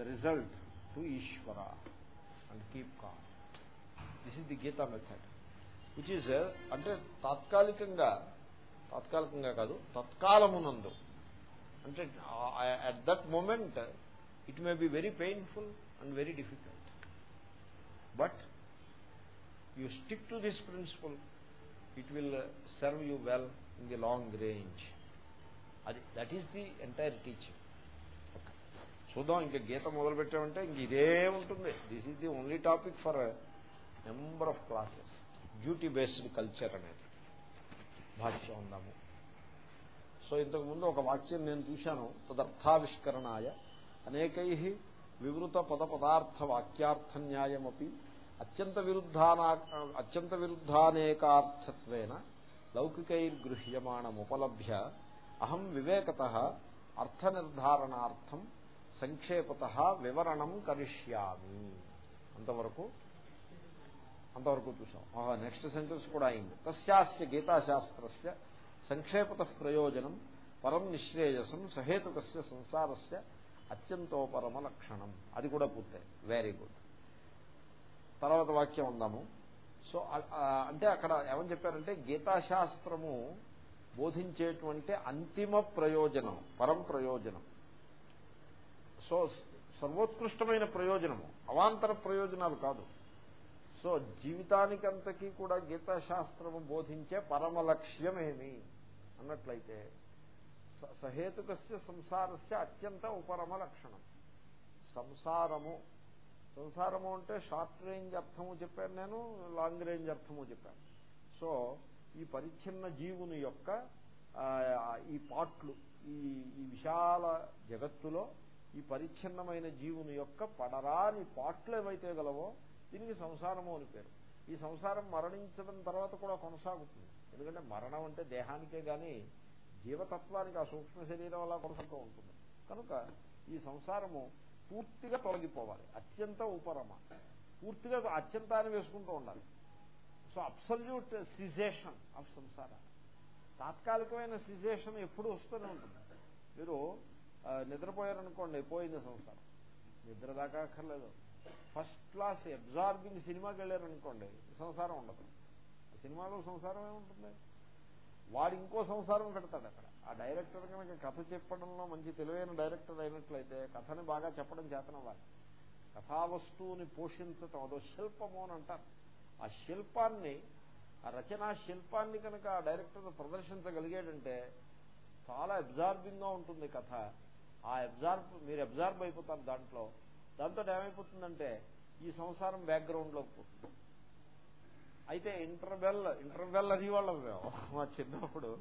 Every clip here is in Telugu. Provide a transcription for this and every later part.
The result to Ishwara and keep calm this is the Gita method which is అంటే తాత్కాలికంగా తాత్కాలికంగా కాదు తత్కాలమునందు. అంటే at that moment it may be very painful and very difficult but you stick to this principle it will serve you well in the long range అది that is the entire teaching చూద్దాం ఇంకా గీత మొదలు పెట్టామంటే ఇంక ఇదే ఉంటుంది. This is the only topic for number of classes duty based culture అనేది. భాష్యం ఉందాము. సో ఇంతకుముందు ఒక వాక్యం నేను చూశాను. తదర్థావిష్కరణాయ అనేకై వివృత పద పదార్థ వాక్యార్థ అత్యంత విరుద్ధానా అత్యంత విరుద్ధానేకార్థత్వేన లౌకికైర్గృహ్యమాణముపలభ్య అహం వివేకత అర్థనిర్ధారణార్థం సంక్షేపత వివరణం కరిష్యామి. అంతవరకు అంతవరకు చూసాం. నెక్స్ట్ సెంటెన్స్ కూడా అయింది. తస్యాస్య గీతాశాస్త్రస్య సంక్షేపత ప్రయోజనం పరం నిశ్రేయసం సహేతుకస్య సంసారస్య అత్యంతోపరమ లక్షణం అది కూడా పూర్తయి వెరీ గుడ్ తర్వాత వాక్యం ఉందాము సో అంటే అక్కడ ఏమని చెప్పారంటే గీతాశాస్త్రము బోధించేటువంటి అంతిమ ప్రయోజనం పరం ప్రయోజనం. సో సర్వోత్కృష్టమైన ప్రయోజనము అవాంతర ప్రయోజనాలు కాదు. సో జీవితానికంతకీ కూడా గీతాశాస్త్రము బోధించే పరమ లక్ష్యమేమి అన్నట్లయితే సహేతుకస్య సంసారస్య అత్యంత ఉపరమ లక్షణం సంసారము సంసారము అంటే షార్ట్ రేంజ్ అర్థము చెప్పాను నేను లాంగ్ రేంజ్ అర్థము చెప్పాను. సో ఈ పరిచ్ఛిన్న జీవుని యొక్క ఈ పాట్లు ఈ ఈ విశాల జగత్తులో ఈ పరిచ్ఛిన్నమైన జీవుని యొక్క పడరాని పాట్లు ఏవైతే గలవో దీనికి సంసారము అని పేరు. ఈ సంసారం మరణించడం తర్వాత కూడా కొనసాగుతుంది. ఎందుకంటే మరణం అంటే దేహానికే గాని జీవతత్వానికి ఆ సూక్ష్మ శరీరం అలా కొనసాగుతూ ఉంటుంది. కనుక ఈ సంసారము పూర్తిగా తొలగిపోవాలి. అత్యంత ఉపరమ. పూర్తిగా అత్యంతాన్ని వేసుకుంటూ ఉండాలి. So absolute cessation of samsara తాత్కాలికమైన సిజేషన్ ఎప్పుడు వస్తూనే ఉంటుంది. మీరు నిద్రపోయారనుకోండి పోయింది సంసారం. నిద్ర దాకా అక్కర్లేదు. ఫస్ట్ క్లాస్ అబ్జార్బింగ్ సినిమాకి వెళ్ళారనుకోండి సంసారం ఉండదు. సినిమాలో సంసారమే ఉంటుంది వాడు ఇంకో సంసారం పెడతాడు అక్కడ. ఆ డైరెక్టర్ కనుక కథ చెప్పడంలో మంచి తెలివైన డైరెక్టర్ అయినట్లయితే కథని బాగా చెప్పడం చేతనవ్వాలి. కథావస్తువుని పోషించటం అదో శిల్పము అని అంటారు. ఆ శిల్పాన్ని ఆ రచనా శిల్పాన్ని కనుక ఆ డైరెక్టర్ ప్రదర్శించగలిగాడంటే చాలా అబ్జార్బింగ్గా ఉంటుంది కథ. ఆ అబ్జార్బ్ మీరు అబ్జార్బ్ అయిపోతారు దాంట్లో. దాంతో ఏమైపోతుందంటే ఈ సంసారం బ్యాక్గ్రౌండ్లోకి పోతుంది. అయితే ఇంటర్వెల్ ఇంటర్వెల్ అనేవాళ్ళం మేము మా చిన్నప్పుడు.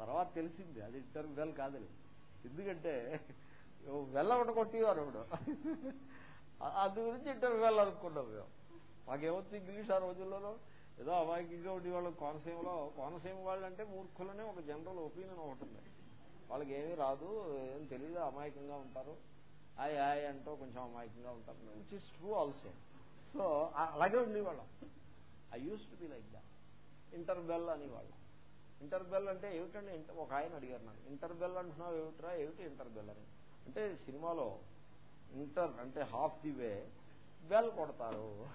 తర్వాత తెలిసింది అది ఇంటర్వెల్ కాదని ఎందుకంటే వెల్ల ఉండకొట్టేవారు ఇప్పుడు. అందు గురించి ఇంటర్వెల్ అనుకున్నాం మేము. మాకేమొచ్చు ఇంగ్లీష్ ఆ రోజుల్లోనో? ఏదో అమాయకంగా ఉండేవాళ్ళు. కోనసీమలో కోనసీమ వాళ్ళు అంటే మూర్ఖులనే ఒక జనరల్ ఒపీనియన్ ఒకటి వాళ్ళకి ఏమీ రాదు ఏం తెలియదు అమాయకంగా ఉంటారు. ఆయ్ ఆయ్ అంటూ కొంచెం అమాయకంగా ఉంటారు. Which is true also so అలాగే ఉండేవాళ్ళం. I used to be like the interval అనేవాళ్ళం. Interval అంటే ఏమిటండి? ఒక ఆయన అడిగారు నన్ను. ఇంటర్బెల్ అంటున్నావు ఏమిట్రా? ఏమిటి ఇంటర్బెల్ అని. అంటే సినిమాలో ఇంటర్ అంటే హాఫ్ ది వే బెల్ కొడతారు.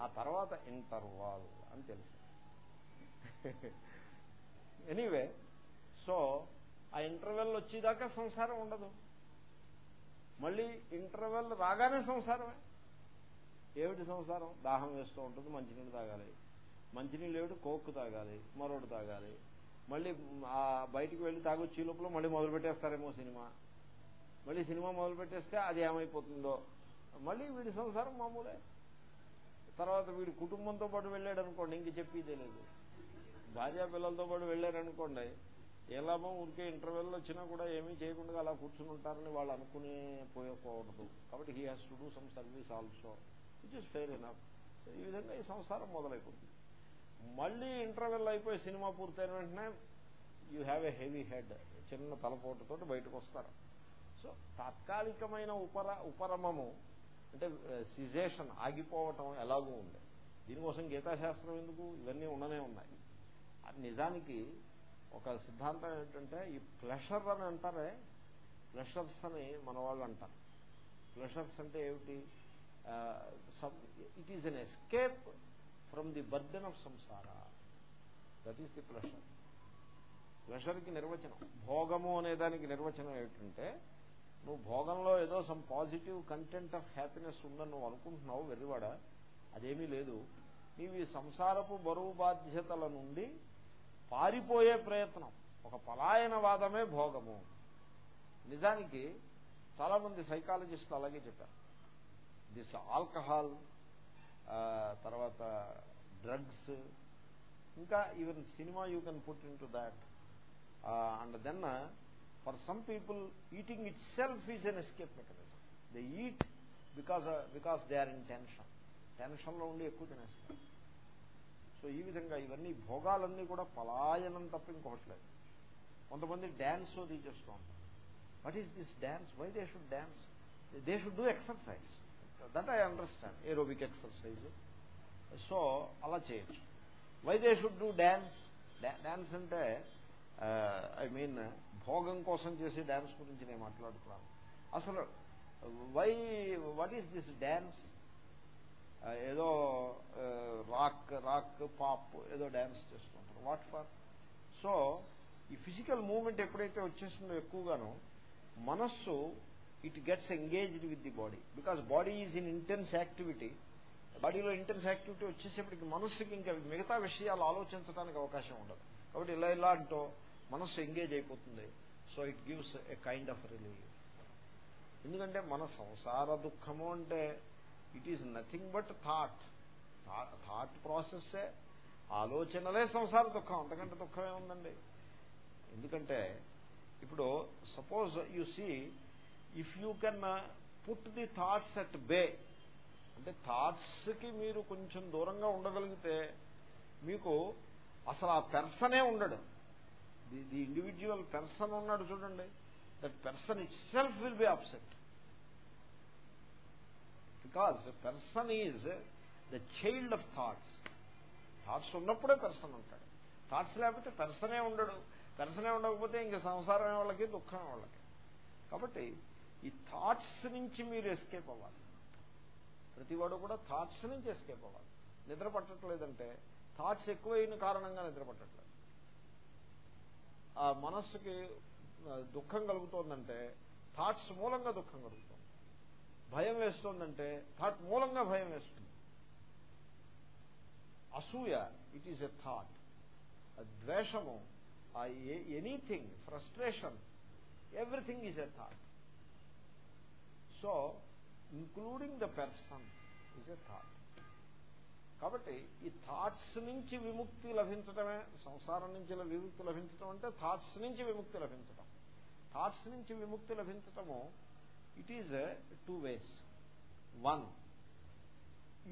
ఆ తర్వాత ఇంటర్వాల్ అని తెలుసు. ఎనీవే సో ఆ ఇంటర్వెల్ వచ్చేదాకా సంసారం ఉండదు. మళ్ళీ ఇంటర్వెల్ రాగానే సంసారమే. ఏమిటి సంసారం? దాహం వేస్తూ ఉంటుంది మంచినీళ్ళు తాగాలి. మంచినీళ్ళు ఏమిటి? కోక్కు తాగాలి మరొకటి తాగాలి. మళ్ళీ ఆ బయటికి వెళ్ళి తాగొచ్చే లోపల మళ్ళీ మొదలు పెట్టేస్తారేమో సినిమా. మళ్ళీ సినిమా మొదలు పెట్టేస్తే అది ఏమైపోతుందో. మళ్ళీ వీడి సంసారం మామూలే. తర్వాత వీడి కుటుంబంతో పాటు వెళ్ళాడు అనుకోండి ఇంక చెప్పేదే లేదు. భార్యా పిల్లలతో పాటు వెళ్ళారనుకోండి ఏ లాభం? ఊరికే ఇంటర్వెల్ వచ్చినా కూడా ఏమీ చేయకుండా అలా కూర్చుని ఉంటారని వాళ్ళు అనుకునే పోయకూడదు కాబట్టి he has to do some service also which is fair enough ఈ విధంగా ఈ సంసారం మొదలైపోతుంది మళ్ళీ ఇంటర్వెల్ అయిపోయి సినిమా పూర్తయిన వెంటనే you have a heavy head చిన్న తలపోటుతో బయటకు వస్తారు. సో తాత్కాలికమైన ఉపర ఉపరమము అంటే uh, సిజేషన్ ఆగిపోవటం ఎలాగూ ఉంది. దీనికోసం గీతాశాస్త్రం ఎందుకు? ఇవన్నీ ఉండనే ఉన్నాయి. నిజానికి ఒక సిద్ధాంతం ఏంటంటే ఈ ప్లెషర్ అని అంటారే ప్లెషర్స్ అని మన వాళ్ళు అంటారు. ప్లెషర్స్ అంటే ఏమిటి? It is an escape from the burden of సంసార దట్ ఈస్ ది ప్లెషర్ ప్లెషర్కి నిర్వచనం భోగము అనే దానికి నిర్వచనం ఏమిటంటే నువ్వు భోగంలో ఏదో some positive content of happiness ఉందని నువ్వు అనుకుంటున్నావు వెర్రివాడ అదేమీ లేదు. నీవు ఈ సంసారపు బరువు బాధ్యతల నుండి పారిపోయే ప్రయత్నం. ఒక పలాయనవాదమే భోగము. నిజానికి చాలామంది సైకాలజిస్టులు అలాగే చెప్పారు. దిస్ ఆల్కహాల్ తర్వాత డ్రగ్స్ ఇంకా even cinema you can put in to that. And then for some people eating itself is an escape mechanism. They eat because because they are in tension టెన్షన్లో ఉండి ఎక్కువ తినేస్తారు. సో ఈ విధంగా ఇవన్నీ భోగాలన్నీ కూడా పలాయనం తప్ప ఇంకొకట్లేదు కొంతమంది డ్యాన్స్ అది చేస్తూ ఉంటారు. What is this dance why they should dance they should do exercise that I understand aerobic exercise so అలా చేయొచ్చు. Why they should do dance dance అంటే uh, ఐ మీన్ భోగం కోసం చేసే డ్యాన్స్ గురించి నేను మాట్లాడుతున్నాను. అసలు why what is this dance ఏదో రాక్ రాక్ పాప్ ఏదో డ్యాన్స్ చేస్తుంటారు. వాట్ ఫర్ సో ఈ ఫిజికల్ మూవ్మెంట్ ఎప్పుడైతే వచ్చేస్తుందో ఎక్కువగానో మనస్సు it gets engaged with the body because body is in intense activity బాడీలో ఇంటెన్స్ యాక్టివిటీ వచ్చేసేపటికి మనస్సుకి ఇంకా మిగతా విషయాలు ఆలోచించడానికి అవకాశం ఉండదు. కాబట్టి ఇలా ఇలా అంటూ మనస్సు ఎంగేజ్ అయిపోతుంది. So it gives a kind of relief ఎందుకంటే మన సంసార దుఃఖము అంటే it is nothing but thought thought ప్రాసెస్సే ఆలోచనలే సంసార దుఃఖం. అంతకంటే దుఃఖం ఏముందండి? ఎందుకంటే ఇప్పుడు suppose you see if you can put the thoughts at bay అంటే థాట్స్కి మీరు కొంచెం దూరంగా ఉండగలిగితే మీకు అసలు ఆ పెర్సనే ఉండడు. ది ది ఇండివిజువల్ పెర్సన్ ఉన్నాడు చూడండి. That person itself will be upset because person is the child of thoughts thoughts ఉన్నప్పుడే పెర్సన్ ఉంటాడు. థాట్స్ లేకపోతే పెర్సనే ఉండడు. పెర్సనే ఉండకపోతే ఇంకా సంసారం వాళ్ళకి దుఃఖం వాళ్ళకి. కాబట్టి ఈ థాట్స్ నుంచి మీరు ఎస్కేప్ అవ్వాలి. ప్రతివాడు కూడా థాట్స్ నుంచి ఎస్కేప్ అవ్వాలి. నిద్ర పట్టట్లేదంటే థాట్స్ ఎక్కువైన కారణంగా నిద్ర పట్టట్లేదు. ఆ మనస్సుకి దుఃఖం కలుగుతోందంటే థాట్స్ మూలంగా దుఃఖం కలుగుతుంది. భయం వేస్తోందంటే థాట్ మూలంగా భయం వేస్తుంది. అసూయ ఇట్ ఈస్ ఎ థాట్ ద్వేషము anything frustration everything is a thought so including the person is a thought కాబట్టి ఈ థాట్స్ నుంచి విముక్తి లభించటమే సంసారం నుంచి విముక్తి లభించటం అంటే థాట్స్ నుంచి విముక్తి లభించటం. థాట్స్ నుంచి విముక్తి లభించటము it is two ways one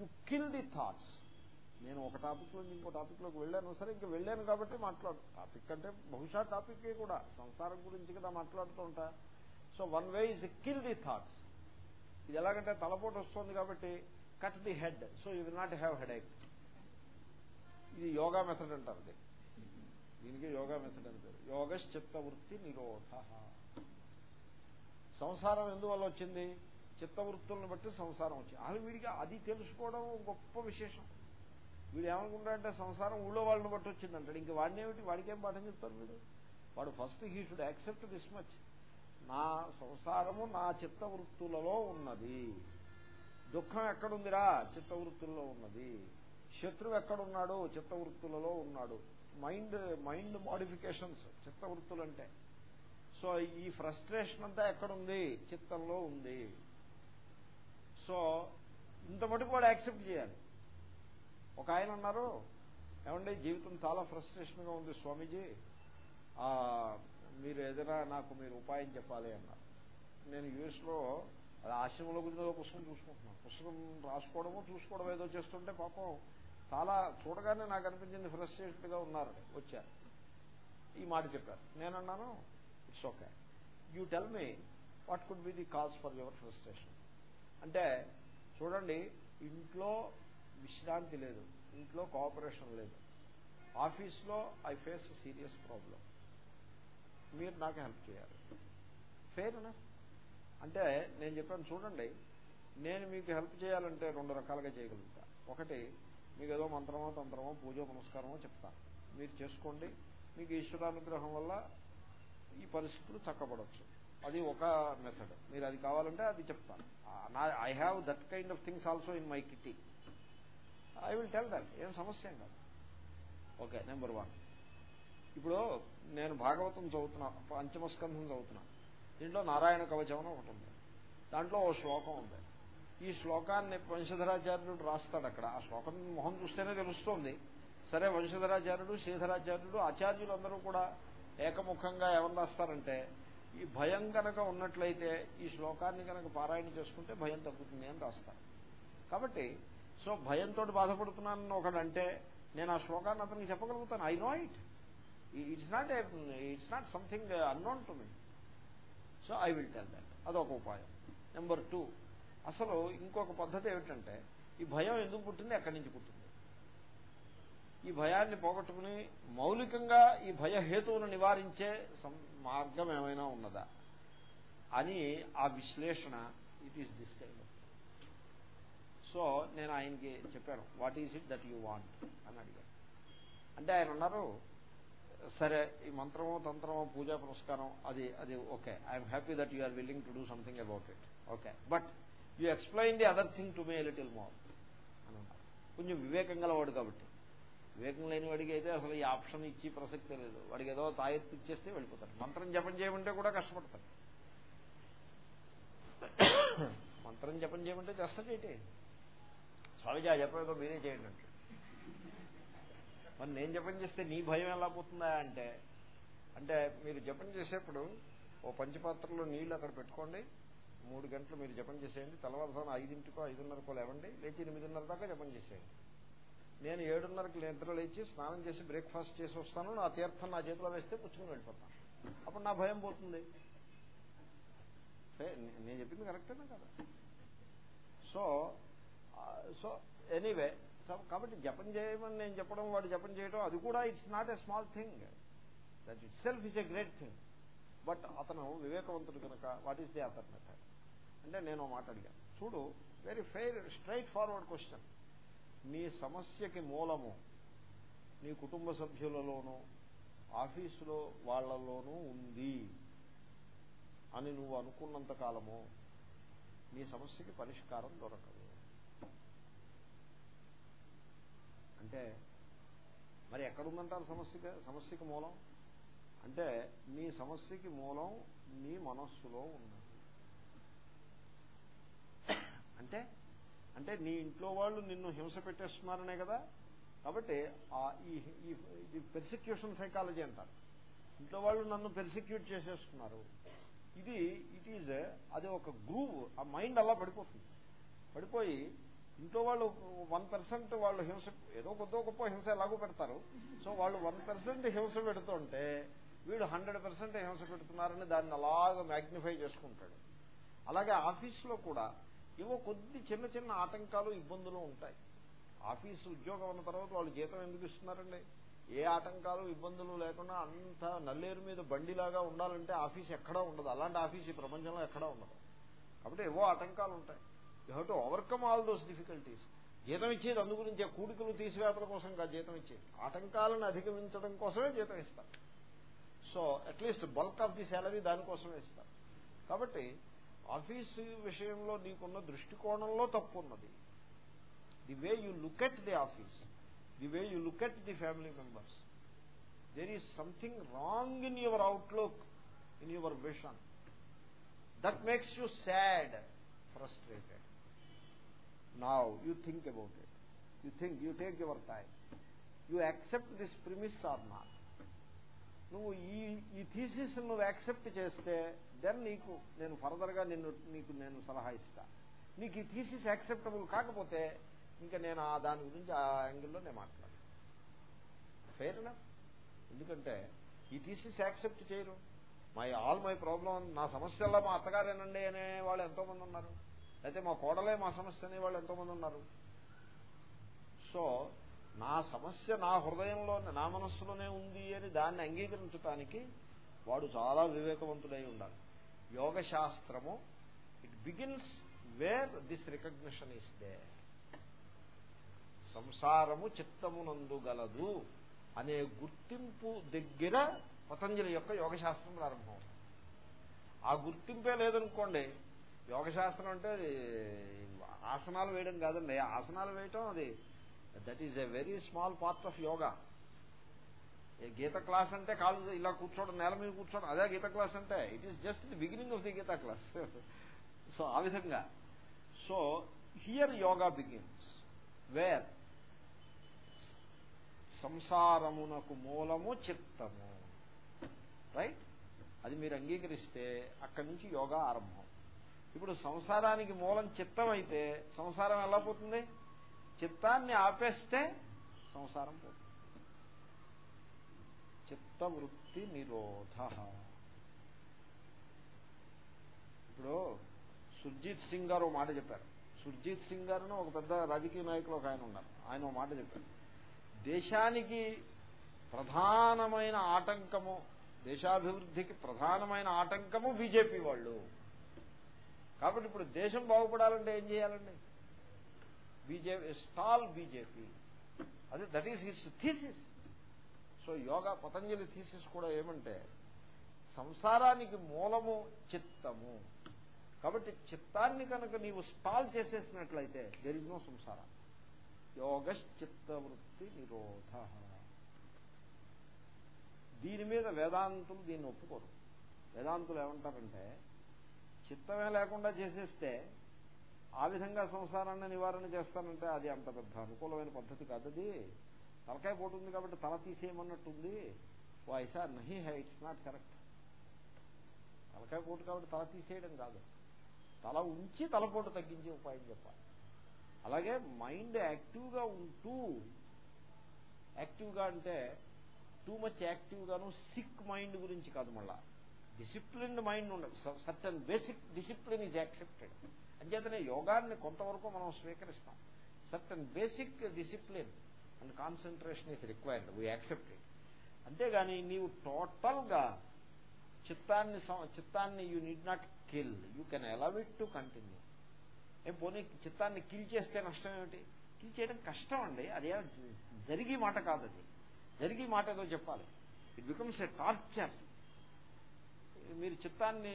you kill the thoughts నేను ఒక టాపిక్లో ఇంకో టాపిక్లోకి వెళ్ళాను. సరే ఇంకా వెళ్ళాను కాబట్టి మాట్లాడు. టాపిక్ అంటే బహుశా టాపిక్ కూడా. సంసారం గురించి కదా మాట్లాడుతూ ఉంటా. So one way is kill the thoughts ఇది ఎలాగంటే తలపోటు వస్తుంది కాబట్టి cut the head so you will not have head ఎక్ ఇది యోగా మెథడ్ అంటారు దీనికి యోగా మెథడ్ అని పేరు. యోగశ్చిత్త వృత్తి నిరోధ. సంసారం ఎందువల్ల వచ్చింది? చిత్తవృత్తులను బట్టి సంసారం వచ్చింది. అసలు వీడికి అది తెలుసుకోవడం గొప్ప విశేషం. వీడు ఏమనుకుంటాడంటే సంసారం ఊళ్ళో వాళ్ళని బట్టి వచ్చిందంటాడు. ఇంక వాడిని ఏమిటి వాడికేం పాఠం చెప్తారు వీడు? వాడు first he should accept this much. నా సంసారము నా చిత్తవృత్తులలో ఉన్నది. దుఃఖం ఎక్కడుందిరా? చిత్తవృత్తుల్లో ఉన్నది. శత్రువు ఎక్కడున్నాడు? చిత్తవృత్తులలో ఉన్నాడు. మైండ్ మైండ్ మాడిఫికేషన్స్ చిత్తవృత్తులు అంటే సో ఈ ఫ్రస్ట్రేషన్ అంతా ఎక్కడుంది? చిత్తంలో ఉంది. సో ఇంత మటుకు వాడు యాక్సెప్ట్ చేయాలి. ఒక ఆయన అన్నారు ఏమండి జీవితం చాలా ఫ్రస్ట్రేషన్గా ఉంది స్వామీజీ. మీరు ఏదైనా నాకు మీరు ఉపాయం చెప్పాలి అన్నారు. నేను యూఎస్లో అది ఆశ్రమంలో గురించి పుస్తకం చూసుకుంటున్నాను. పుస్తకం రాసుకోవడము చూసుకోవడం ఏదో చేస్తుంటే పాపం చాలా చూడగానే నాకు అనిపించింది ఫ్రస్ట్రేషన్గా ఉన్నారు వచ్చారు. ఈ మాట చెప్పారు. నేనన్నాను it's okay you tell me what could be the cause for your frustration అంటే చూడండి ఇంట్లో విశ్రాంతి లేదు ఇంట్లో కోఆపరేషన్ లేదు. ఆఫీస్లో ఐ ఫేస్ సీరియస్ ప్రాబ్లం మీరు నాకు హెల్ప్ చేయాలి. ఫేర్నా అంటే నేను చెప్పాను చూడండి నేను మీకు హెల్ప్ చేయాలంటే రెండు రకాలుగా చేయగలుగుతా. ఒకటి మీకు ఏదో మంత్రమో తంత్రమో పూజో పునస్కారమో చెప్తాను మీరు చేసుకోండి. మీకు ఈశ్వరానుగ్రహం వల్ల ఈ పరిస్థితులు చక్కబడవచ్చు అది ఒక మెథడ్ మీరు అది కావాలంటే అది చెప్తాను. I have that kind of things also in my kitty I will tell that ఏం సమస్య ఏం కాదు. ఓకే నెంబర్ వన్ ఇప్పుడు నేను భాగవతం చదువుతున్నా పంచమస్కంధం చదువుతున్నా. దీంట్లో నారాయణ కవచం అని ఒకటి ఉంది. దాంట్లో ఓ శ్లోకం ఉంది. ఈ శ్లోకాన్ని వంశధరాచార్యుడు రాస్తాడు అక్కడ. ఆ శ్లోకం మొహం చూస్తేనే తెలుస్తోంది. సరే వంశధరాచార్యుడు శ్రీధరాచార్యుడు ఆచార్యులు అందరూ కూడా ఏకముఖంగా ఎవరు రాస్తారంటే ఈ భయం కనుక ఉన్నట్లయితే ఈ శ్లోకాన్ని కనుక పారాయణ చేసుకుంటే భయం తగ్గుతుంది అని రాస్తారు. కాబట్టి సో భయంతో బాధపడుతున్నానని ఒకడంటే నేను ఆ శ్లోకాన్ని అతనికి చెప్పగలుగుతాను. I know it it's not it's not something unknown to me so I will tell that అదొక ఉపాయం. నెంబర్ టూ అసలు ఇంకొక పద్ధతి ఏమిటంటే ఈ భయం ఎందుకు పుట్టింది? ఎక్కడి నుంచి పుట్టింది? ఈ భయాన్ని పోగొట్టుకుని మౌలికంగా ఈ భయహేతువును నివారించే మార్గం ఏమైనా ఉన్నదా? అని ఆ విశ్లేషణ it is this kind so నేను ఆయనకి చెప్పాను what is it that you want అని అడిగాను అంటే ఆయన అన్నారు సరే ఈ మంత్రమో తంత్రమో పూజా పురస్కారం అది అది okay. I'm happy that you are willing to do something about it okay. But you explain the other thing to me little more అని అన్నారు కొంచెం వివేకం గలవాడు కాబట్టి. వివేకం లేని వాడికి అయితే అసలు ఈ ఆప్షన్ ఇచ్చి ప్రసక్తి లేదు. వాడికి ఏదో తాయెత్తు ఇచ్చేస్తే వెళ్ళిపోతాడు. మంత్రం జపం చేయమంటే కూడా కష్టపడతాడు. మంత్రం జపం చేయమంటే చేస్తాడేంటి స్వామిజీ ఆ జపం ఏదో మీరే చేయండి అంటే మరి నేను జపం చేస్తే నీ భయం ఎలా పోతుందా అంటే అంటే మీరు జపం చేసేప్పుడు ఓ పంచపాత్రలో నీళ్ళు అక్కడ పెట్టుకోండి. మూడు గంటలు మీరు జపం చేసేయండి. తెల్లవారుసాన ఐదింటికో ఐదున్నరకో లేవండి. లేచి ఎనిమిదిన్నర దాకా జపం చేసేయండి. నేను ఏడున్నరకి నిద్ర లేచి స్నానం చేసి బ్రేక్ఫాస్ట్ చేసి వస్తాను నా తీర్థం నా చేతిలో వేస్తే పుచ్చుకుని వెళ్ళిపోతాను. అప్పుడు నా భయం పోతుంది. నేను చెప్పింది కరెక్టేనా కదా? సో సో ఎనీవే కాబట్టి జపం చేయమని నేను చెప్పడం వాడు జపం చేయడం అది కూడా it's not a small thing. That itself is a great thing but అతను వివేకవంతుడు కనుక what is the other method? అంటే నేను మాట చూడు very fair straight forward question నీ సమస్యకి మూలము నీ కుటుంబ సభ్యులలోనూ ఆఫీసులో వాళ్ళలోనూ ఉంది అని నువ్వు అనుకున్నంత కాలము నీ సమస్యకి పరిష్కారం దొరకదు. అంటే మరి ఎక్కడుందంటారు సమస్యకి సమస్యకి మూలం? అంటే నీ సమస్యకి మూలం నీ మనస్సులో ఉన్నది. అంటే అంటే నీ ఇంట్లో వాళ్ళు నిన్ను హింస పెట్టేస్తున్నారనే కదా? కాబట్టి ఈ పెర్సిక్యూషన్ సైకాలజీ అంటారు. ఇంట్లో వాళ్ళు నన్ను పెర్సిక్యూట్ చేసేస్తున్నారు. ఇది ఇట్ ఈజ్ అది ఒక గ్రూవ్ ఆ మైండ్ అలా పడిపోతుంది. పడిపోయి ఇంట్లో వాళ్ళు వన్ పర్సెంట్ వాళ్ళు హింస ఏదో కొద్దో గొప్ప హింస ఎలాగో పెడతారు. సో వాళ్ళు వన్ పర్సెంట్ హింస పెడుతుంటే వీడు హండ్రెడ్ పర్సెంట్ హింస పెడుతున్నారని దాన్ని అలాగ మ్యాగ్నిఫై చేసుకుంటాడు. అలాగే ఆఫీస్లో కూడా ఏవో కొద్ది చిన్న చిన్న ఆటంకాలు ఇబ్బందులు ఉంటాయి. ఆఫీసు ఉద్యోగం ఉన్న తర్వాత వాళ్ళు జీతం ఎందుకు ఇస్తున్నారండి? ఏ ఆటంకాలు ఇబ్బందులు లేకుండా అంత నల్లేరు మీద బండిలాగా ఉండాలంటే ఆఫీస్ ఎక్కడా ఉండదు. అలాంటి ఆఫీస్ ఈ ప్రపంచంలో ఎక్కడా ఉండదు. కాబట్టి ఏవో ఆటంకాలు ఉంటాయి. You have to overcome all those difficulties. జీతం ఇచ్చేది అందుగురించి కూడికలు తీసివేతల కోసం కాదు జీతం ఇచ్చేది. ఆటంకాలను అధిగమించడం కోసమే జీతం ఇస్తారు. So at least bulk of the salary దానికోసమే ఇస్తారు. కాబట్టి ఆఫీసు విషయంలో నీకున్న దృష్టికోణంలో తప్పు ఉన్నది the way you look at the office the way you look at the family members there is something wrong in your outlook in your vision that makes you sad frustrated now you think about it you think you take your time you accept this premise or not నువ్వు ఈ ఈ థీసిస్ నువ్వు యాక్సెప్ట్ చేస్తే దెన్ నీకు నేను ఫర్దర్గా నిన్ను నీకు నేను సలహా ఇస్తా. నీకు ఈ థీసిస్ యాక్సెప్టబుల్ కాకపోతే ఇంకా నేను ఆ దాని గురించి ఆ యాంగిల్లో నేను మాట్లాడు ఫెయిర్నా ఎందుకంటే ఈ థీసిస్ యాక్సెప్ట్ చేయరు. మై ఆల్ మై ప్రాబ్లం నా సమస్యల్లో మా అత్తగారేనండి అనే వాళ్ళు ఎంతో మంది ఉన్నారు. అయితే మా కోడలే మా సమస్య అనే వాళ్ళు ఎంతో మంది ఉన్నారు. సో నా సమస్య నా హృదయంలో నా మనస్సులోనే ఉంది అని దాన్ని అంగీకరించడానికి వాడు చాలా వివేకవంతుడై ఉండాలి. యోగ శాస్త్రము it begins where this recognition is there సంసారము చిత్తమునందు గలదు అనే గుర్తింపు దగ్గర పతంజలి యొక్క యోగశాస్త్రం ప్రారంభం ఆ గుర్తింపే లేదనుకోండి యోగశాస్త్రం అంటే అది ఆసనాలు వేయడం కాదండి ఆసనాలు వేయటం అది that is a very small part of yoga Gita class అంటే కాళ్ళు ఇలా కూర్చోవడం నేల మీద కూర్చోవడం అదే గీత క్లాస్ అంటే it is just the beginning of the Gita class so ఆ విధంగా. So here yoga begins where సంసారమునకు మూలము చిత్తము. రైట్ అది మీరు అంగీకరిస్తే అక్కడి నుంచి యోగా ఆరంభం. ఇప్పుడు సంసారానికి మూలం చిత్తం అయితే సంసారం ఎలా పోతుంది? చిత్తాన్ని ఆపేస్తే సంసారం పోతుంది. చిత్తవృత్తి నిరోధ. ఇప్పుడు సుర్జీత్ సింగ్ గారు మాట చెప్పారు. సుర్జీత్ సింగ్ గారు ఒక పెద్ద రాజకీయ నాయకులు ఒక ఆయన ఉన్నారు. ఆయన ఒక మాట చెప్పారు. దేశానికి ప్రధానమైన ఆటంకము దేశాభివృద్ధికి ప్రధానమైన ఆటంకము బీజేపీ వాళ్ళు. కాబట్టి ఇప్పుడు దేశం బాగుపడాలంటే ఏం చేయాలండి? బీజేపీ స్టాల్ బీజేపీ అదే that is his thesis so yoga Patanjali thesis కూడా ఏమంటే సంసారానికి మూలము చిత్తము. కాబట్టి చిత్తాన్ని కనుక నీవు స్టాల్ చేసేసినట్లయితే దెర్ ఇస్ నో సంసారం యోగశ్చిత్తవృత్తి నిరోధ. దీని మీద వేదాంతులు దీన్ని ఒప్పుకోరు. వేదాంతులు ఏమంటారంటే చిత్తమే లేకుండా చేసేస్తే ఆ విధంగా సంసారాన్ని నివారణ చేస్తానంటే అది అంత పెద్ద అనుకూలమైన పద్ధతి కాదు అది. తలకాయ పోతుంది కాబట్టి తల తీసేయమన్నట్టుంది. వాయిసా నహి హై ఇట్స్ నాట్ కరెక్ట్ తలకాయ పోటు కాబట్టి తల తీసేయడం కాదు. తల ఉంచి తలపోటు తగ్గించే ఉపాయం చెప్పాలి. అలాగే మైండ్ యాక్టివ్గా ఉంటూ యాక్టివ్గా అంటే టూ మచ్ యాక్టివ్గాను సిక్ మైండ్ గురించి కాదు మళ్ళా. డిసిప్లిన్డ్ మైండ్ ఉండదు certain basic discipline is accepted. అంచేతనే యోగాన్ని కొంతవరకు మనం స్వీకరిస్తాం. Certain basic discipline and concentration is required. We accept it అంతేగాని నీవు టోటల్గా చిత్తాన్ని చిత్తాన్ని you need not kill you can allow it to continue ఏం పోనీ చిత్తాన్ని కిల్ చేస్తే నష్టం ఏమిటి? కిల్ చేయడం కష్టం అండి. అదే జరిగి మాట కాదు అది. జరిగి మాట ఏదో చెప్పాలి. ఇట్ బికమ్స్ ఏ టార్చర్ మీరు చిత్తాన్ని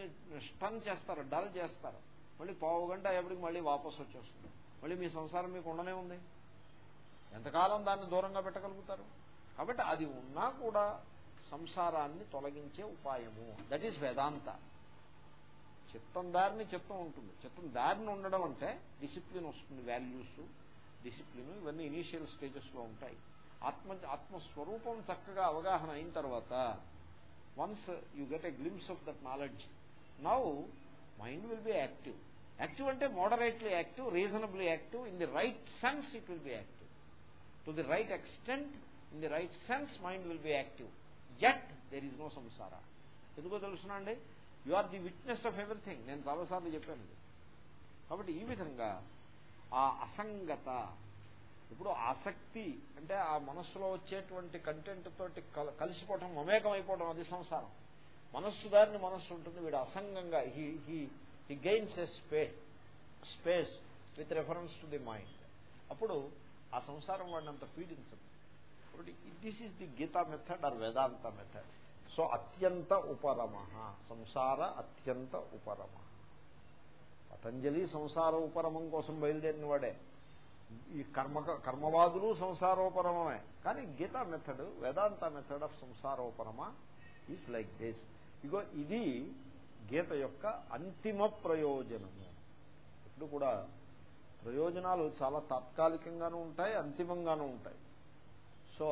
స్టన్ చేస్తారు డల్ చేస్తారు. మళ్ళీ పావు గంట ఎప్పటికి మళ్ళీ వాపసు వచ్చేస్తుంది. మళ్ళీ మీ సంసారం మీకు ఉండనే ఉంది. ఎంతకాలం దాన్ని దూరంగా పెట్టగలుగుతారు? కాబట్టి అది ఉన్నా కూడా సంసారాన్ని తొలగించే ఉపాయము. That is Vedanta. చిత్తం దారిని చిత్తం ఉంటుంది. చిత్తం దారిని ఉండడం అంటే డిసిప్లిన్ వస్తుంది వాల్యూస్ డిసిప్లిన్ ఇవన్నీ ఇనీషియల్ స్టేజెస్లో ఉంటాయి. ఆత్మ ఆత్మస్వరూపం చక్కగా అవగాహన అయిన తర్వాత once you get a glimpse of that knowledge now mind will be active active అంటే moderately active reasonable active in the right sense it will be active. To the right extent in the right sense mind will be active. Just there is no సంసార ఎందుకో తెలుసునండి you are the witness of everything నేను చాలాసార్లు చెప్పాను కాబట్టి ఈ విధంగా ఆ అసంగత ఇప్పుడు ఆసక్తి అంటే ఆ మనస్సులో వచ్చేటువంటి కంటెంట్ తోటి కలిసిపోవటం మమేకం అయిపోవడం అది సంసారం. మనస్సు దారిని మనస్సు ఉంటుంది వీడు అసంగంగా he he he gains a space space with reference to the mind అప్పుడు ఆ సంసారం వాడిని అంత పీడించదు. కాబట్టి this is the Gita method or Vedanta method so అత్యంత ఉపరమ సంసార అత్యంత ఉపరమ పతంజలి సంసార ఉపరమం కోసం బయలుదేరిన వాడే. ఈ కర్మ కర్మవాదులు సంసారోపరమే కానీ Gita method Vedanta method of సంసారోపరమ is like this ఇగో ఇది గీత యొక్క అంతిమ ప్రయోజనము. ఇప్పుడు కూడా ప్రయోజనాలు చాలా తాత్కాలికంగానూ ఉంటాయి అంతిమంగానూ ఉంటాయి. సో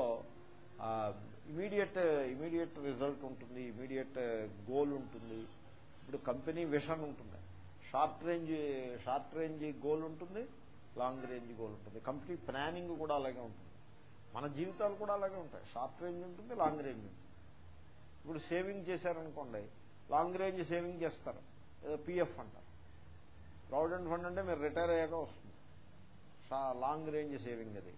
ఇమీడియట్ ఇమీడియట్ రిజల్ట్ ఉంటుంది ఇమీడియట్ గోల్ ఉంటుంది. ఇప్పుడు కంపెనీ విషన్ ఉంటుంది. Short range short range goal ఉంటుంది లాంగ్ రేంజ్ గోల్ ఉంటుంది. కంపెనీ ప్లానింగ్ కూడా అలాగే ఉంటుంది. మన జీవితాలు కూడా అలాగే ఉంటాయి. షార్ట్ రేంజ్ ఉంటుంది లాంగ్ రేంజ్ ఉంటుంది. ఇప్పుడు సేవింగ్ చేశారనుకోండి లాంగ్ రేంజ్ సేవింగ్ చేస్తారు. పిఎఫ్ అంటారు. ప్రావిడెంట్ ఫండ్ అంటే మీరు రిటైర్ అయ్యాక వస్తుంది. లాంగ్ రేంజ్ సేవింగ్ అది.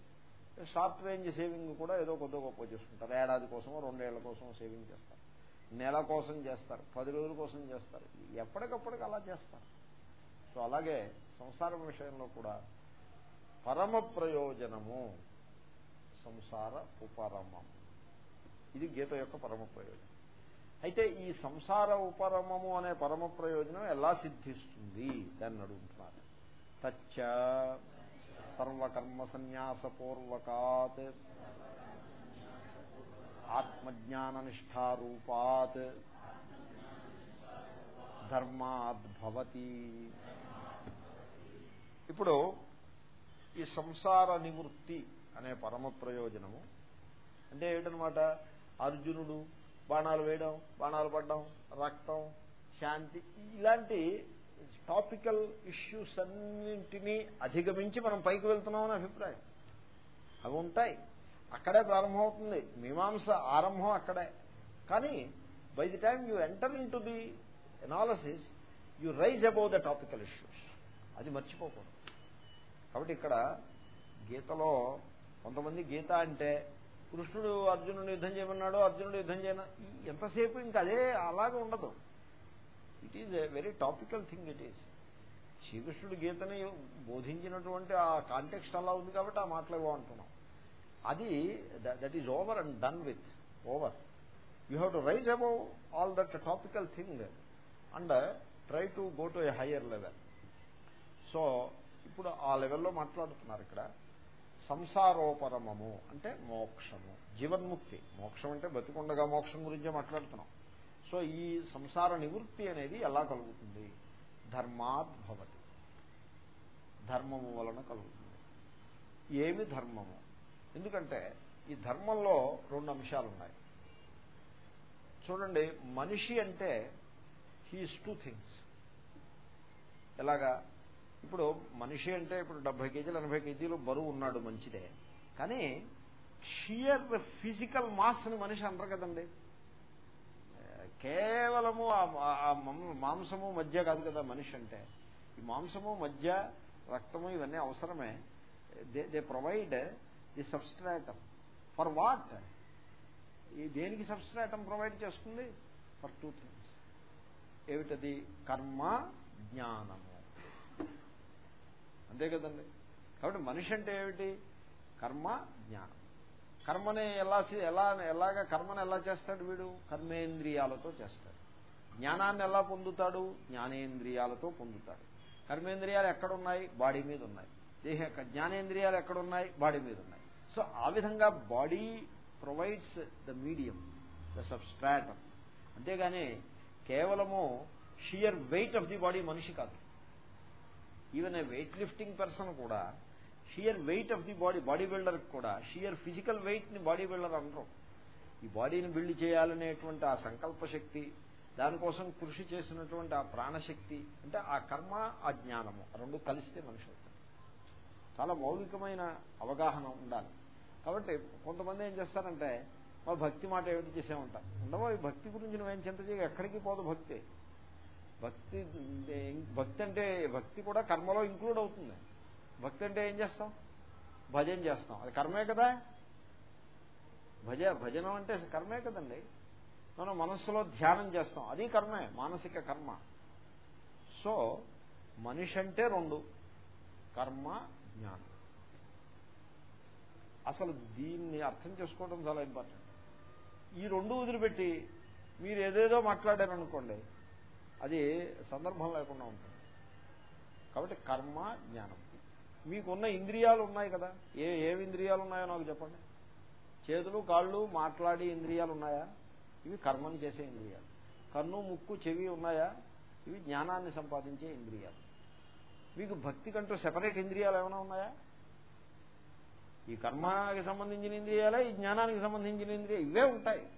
షార్ట్ రేంజ్ సేవింగ్ కూడా ఏదో కొద్ది గొప్ప చేసుకుంటారు. ఏడాది కోసమో రెండేళ్ళ కోసమో సేవింగ్ చేస్తారు. నెల కోసం చేస్తారు. పది రోజుల కోసం చేస్తారు. ఎప్పటికప్పటికి అలా చేస్తారు. సో అలాగే సంసారం విషయంలో కూడా పరమ ప్రయోజనము సంసార ఉపరమం. ఇది గీత యొక్క పరమ ప్రయోజనం. అయితే ఈ సంసార ఉపరమము అనే పరమ ప్రయోజనం ఎలా సిద్ధిస్తుంది? దాన్ని అడుగుతున్నారు. తచ్చ సర్వకర్మ సన్యాసపూర్వకాత్ ఆత్మజ్ఞాననిష్టారూపాత్ ధర్మాద్భవతి ఇప్పుడు ఈ సంసార నివృత్తి అనే పరమ ప్రయోజనము అంటే ఏమిటనమాట అర్జునుడు బాణాలు వేయడం బాణాలు పడడం రక్తం శాంతి ఇలాంటి టాపికల్ ఇష్యూస్ అన్నింటినీ అధిగమించి మనం పైకి వెళ్తున్నామని అభిప్రాయం. అవి ఉంటాయి. అక్కడే ప్రారంభమవుతుంది. మీమాంస ఆరంభం అక్కడే. కానీ by the time you enter in to the analysis you rise above the topical issues అది మర్చిపోకూడదు. కాబట్టి ఇక్కడ గీతలో కొంతమంది గీత అంటే కృష్ణుడు అర్జునుడు యుద్ధం చేయమన్నాడు అర్జునుడు యుద్ధం చేయన ఎంతసేపు ఇంకా అదే అలాగే ఉండదు. It is a very topical thing it is శ్రీకృష్ణుడు గీతని బోధించినటువంటి ఆ కాంటెక్స్ట్ అలా ఉంది కాబట్టి ఆ మాటలు అంటున్నాం అది that is over and done with over you have to rise above all that topical thing and try to go to a higher level so ఇప్పుడు ఆ లెవెల్లో మాట్లాడుతున్నారు ఇక్కడ. సంసారోపరమము అంటే మోక్షము జీవన్ముక్తి. మోక్షం అంటే బతికుండగా మోక్షం గురించే మాట్లాడుతున్నాం. సో ఈ సంసార నివృత్తి అనేది ఎలా కలుగుతుంది? ధర్మాద్భవతి ధర్మము వలన కలుగుతుంది. ఏమి ధర్మము? ఎందుకంటే ఈ ధర్మంలో రెండు అంశాలు ఉన్నాయి. చూడండి మనిషి అంటే హీస్ టూ థింగ్స్. ఎలాగా? ఇప్పుడు మనిషి అంటే ఇప్పుడు డెబ్బై కేజీలు ఎనభై కేజీలు బరువు ఉన్నాడు మంచిదే. కానీ షియర్ ఫిజికల్ మాస్ని మనిషి అంటారు కదండి. కేవలము మాంసము మధ్య కాదు కదా మనిషి అంటే. ఈ మాంసము మధ్య రక్తము ఇవన్నీ అవసరమే. They they provide the substratum for what ఈ దేనికి సబ్స్ట్రాటమ్ ప్రొవైడ్ చేస్తుంది? ఫర్ టూ థింగ్స్ ఏమిటది? కర్మ జ్ఞానము. అంతే కదండి. కాబట్టి మనిషి అంటే ఏమిటి? కర్మ జ్ఞానం. కర్మని ఎలా ఎలా ఎలాగా కర్మను ఎలా చేస్తాడు వీడు? కర్మేంద్రియాలతో చేస్తాడు. జ్ఞానాన్ని ఎలా పొందుతాడు? జ్ఞానేంద్రియాలతో పొందుతాడు. కర్మేంద్రియాలు ఎక్కడున్నాయి? బాడీ మీద ఉన్నాయి. దేహ జ్ఞానేంద్రియాలు ఎక్కడున్నాయి? బాడీ మీద ఉన్నాయి. సో ఆ విధంగా body provides the medium the substratum. అంతేగాని కేవలము sheer weight of the body మనిషి కాదు. Even a weight lifting person కూడా sheer weight of the body body builder కూడా షియర్ ఫిజికల్ వెయిట్ని బాడీ బిల్డర్ అనరు. ఈ బాడీని బిల్డ్ చేయాలనేటువంటి ఆ సంకల్ప శక్తి దానికోసం కృషి చేసినటువంటి ఆ ప్రాణశక్తి అంటే ఆ కర్మ ఆ జ్ఞానము రెండు కలిస్తే మనిషి అవుతుంది చాలా మౌలికమైన అవగాహన ఉండాలి. కాబట్టి కొంతమంది ఏం చేస్తారంటే మా భక్తి మాట ఏమిటి చేసేమంటారు? ఉండవో ఈ భక్తి గురించి నువ్వేం చింత చేయ ఎక్కడికి పోదు భక్తి. భక్తి భక్తి అంటే భక్తి కూడా కర్మలో ఇంక్లూడ్ అవుతుంది. భక్తి అంటే ఏం చేస్తాం? భజన చేస్తాం. అది కర్మే కదా? భజ భజనం అంటే కర్మే కదండి. మనం మనస్సులో ధ్యానం చేస్తాం. అది కర్మే మానసిక కర్మ. సో మనిషి అంటే రెండు. కర్మ జ్ఞానం. అసలు దీన్ని అర్థం చేసుకోవడం చాలా ఇంపార్టెంట్ ఈ రెండు వదిలిపెట్టి మీరు ఏదేదో మాట్లాడారనుకోండి అది సందర్భం లేకుండా ఉంటుంది. కాబట్టి కర్మ జ్ఞానం. మీకున్న ఇంద్రియాలు ఉన్నాయి కదా. ఏ ఏమి ఇంద్రియాలు ఉన్నాయో నాకు చెప్పండి. చేతులు కాళ్ళు మాట్లాడి ఇంద్రియాలు ఉన్నాయా? ఇవి కర్మను చేసే ఇంద్రియాలు. కన్ను ముక్కు చెవి ఉన్నాయా? ఇవి జ్ఞానాన్ని సంపాదించే ఇంద్రియాలు. మీకు భక్తి కంటూ సెపరేట్ ఇంద్రియాలు ఏమైనా ఉన్నాయా? ఈ కర్మకి సంబంధించిన ఇంద్రియాలే ఈ జ్ఞానానికి సంబంధించిన ఇంద్రియాలు ఇవే ఉంటాయి.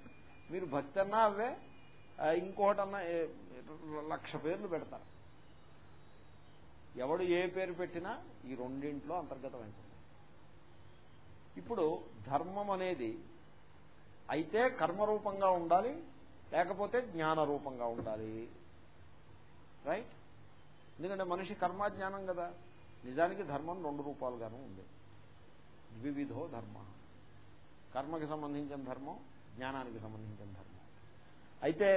మీరు భక్తి అన్నా అవే ఇంకోటన్నా లక్ష పేర్లు పెడతారు. ఎవడు ఏ పేరు పెట్టినా ఈ రెండింట్లో అంతర్గతమైంది ఇప్పుడు ధర్మం అనేది అయితే కర్మరూపంగా ఉండాలి లేకపోతే జ్ఞాన రూపంగా ఉండాలి. రైట్ ఎందుకంటే మనిషి కర్మాజ్ఞానం కదా. నిజానికి ధర్మం రెండు రూపాలుగాను ఉంది. ద్వివిధో ధర్మ. కర్మకి సంబంధించిన ధర్మం జ్ఞానానికి సంబంధించిన ధర్మం. అయితే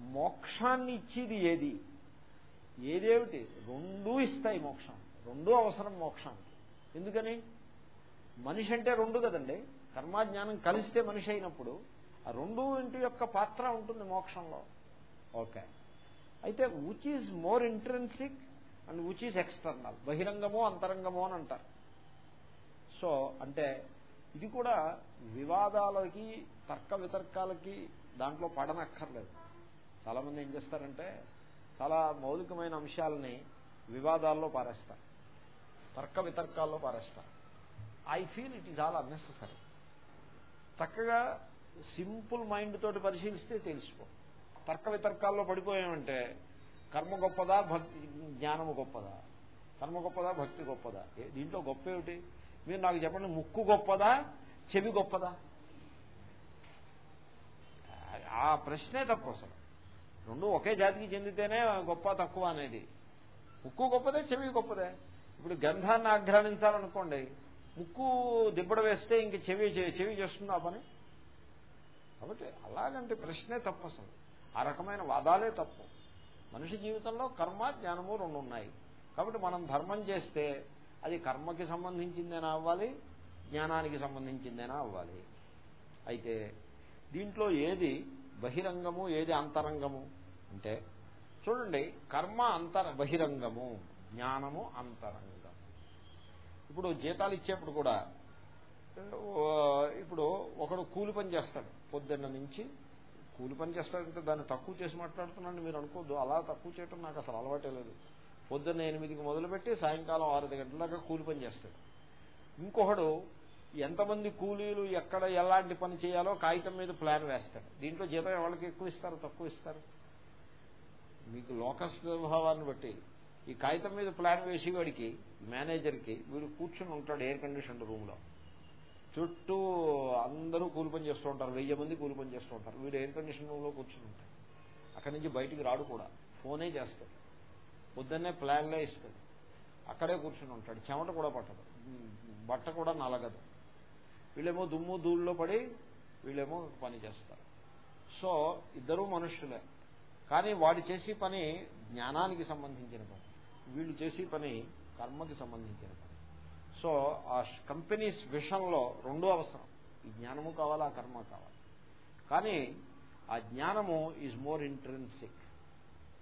మోక్షాన్ని ఇచ్చేది ఏది? ఏదేమిటి? రెండూ ఇస్తాయి మోక్షం. రెండూ అవసరం మోక్షానికి ఎందుకని? మనిషి అంటే రెండు కదండి. కర్మాజ్ఞానం కలిస్తే మనిషి అయినప్పుడు ఆ రెండు ఇంటి యొక్క పాత్ర ఉంటుంది మోక్షంలో. ఓకే. అయితే which is more intrinsic and which is external బహిరంగమో అంతరంగమో అని అంటారు. సో అంటే ఇది కూడా వివాదాలకి తర్క వితర్కాలకి దాంట్లో పడనక్కర్లేదు. చాలామంది ఏం చేస్తారంటే చాలా మౌలికమైన అంశాలని వివాదాల్లో పారేస్తారు. తర్క వితర్కాల్లో పారేస్తారు. I feel it is all unnecessary చక్కగా సింపుల్ మైండ్ తోటి పరిశీలిస్తే తెలిసిపో. తర్క వితర్కాల్లో పడిపోయామంటే కర్మ గొప్పదా భక్తి జ్ఞానము గొప్పదా? కర్మ గొప్పదా భక్తి గొప్పదా? దీంట్లో గొప్ప ఏమిటి? మీరు నాకు చెప్పండి ముక్కు గొప్పదా చెవి గొప్పదా? ఆ ప్రశ్నే తప్పు అసలు. రెండు ఒకే జాతికి చెందితేనే గొప్ప తక్కువ అనేది. ముక్కు గొప్పదే చెవి గొప్పదే. ఇప్పుడు గంధాన్ని ఆఘ్రానించాలనుకోండి ముక్కు దిబ్బడ వేస్తే ఇంక చెవి చెవి చేస్తుంది ఆ పని? కాబట్టి అలాగంటే ప్రశ్నే తప్పు అసలు. ఆ రకమైన వాదాలే తప్పు. మనిషి జీవితంలో కర్మ జ్ఞానము రెండు ఉన్నాయి. కాబట్టి మనం ధర్మం చేస్తే అది కర్మకి సంబంధించిందేనా అవ్వాలి జ్ఞానానికి సంబంధించిందేనా అవ్వాలి? అయితే దీంట్లో ఏది బహిరంగము ఏది అంతరంగము? అంటే చూడండి కర్మ అంతర బహిరంగము జ్ఞానము అంతరంగము ఇప్పుడు జీతాలు ఇచ్చేప్పుడు కూడా ఇప్పుడు ఒకడు కూలి పని చేస్తాడు. పొద్దున్న నుంచి కూలి పని చేస్తాడంటే దాన్ని తక్కువ చేసి మాట్లాడుతున్నాను మీరు అనుకోద్దు అలా తక్కువ చేయటం నాకు అసలు అలవాటే లేదు. పొద్దున్న ఎనిమిదికి మొదలుపెట్టి సాయంకాలం ఆరు గంటల దాకా కూలి పని చేస్తాడు. ఇంకొకడు ఎంతమంది కూలీలు ఎక్కడ ఎలాంటి పని చేయాలో కాగితం మీద ప్లాన్ వేస్తాడు. దీంట్లో జీతం ఎవరికి ఎక్కువ ఇస్తారు? తక్కువ ఇస్తారు. మీకు లోకస్ స్వభావాన్ని బట్టి ఈ కాగితం మీద ప్లాన్ వేసేవాడికి మేనేజర్కి వీడు కూర్చుని ఉంటాడు ఎయిర్ కండిషన్ రూమ్లో. చుట్టూ అందరూ కూలి పని చేస్తూ ఉంటారు వెయ్యి మంది కూలి పని చేస్తూ ఉంటారు వీడు ఎయిర్ కండిషన్ రూమ్లో కూర్చుని ఉంటాడు. అక్కడి నుంచి బయటికి రాడు కూడా ఫోనే చేస్తాడు పొద్దున్నే ప్లాన్లే ఇస్తాడు అక్కడే కూర్చుని ఉంటాడు చెమట కూడా పట్టదు బట్ట కూడా నలగదు. వీళ్ళేమో దుమ్ము ధూళ్ళలో పడి వీళ్ళేమో పని చేస్తారు. సో ఇద్దరూ మనుషులే. కానీ వాడు చేసే పని జ్ఞానానికి సంబంధించిన పని. వీళ్ళు చేసే పని కర్మకి సంబంధించిన పని. సో ఆ కంపెనీస్ విషయంలో రెండో అవసరం. ఈ జ్ఞానము కావాలి ఆ కర్మ కావాలి. కానీ ఆ జ్ఞానము is more intrinsic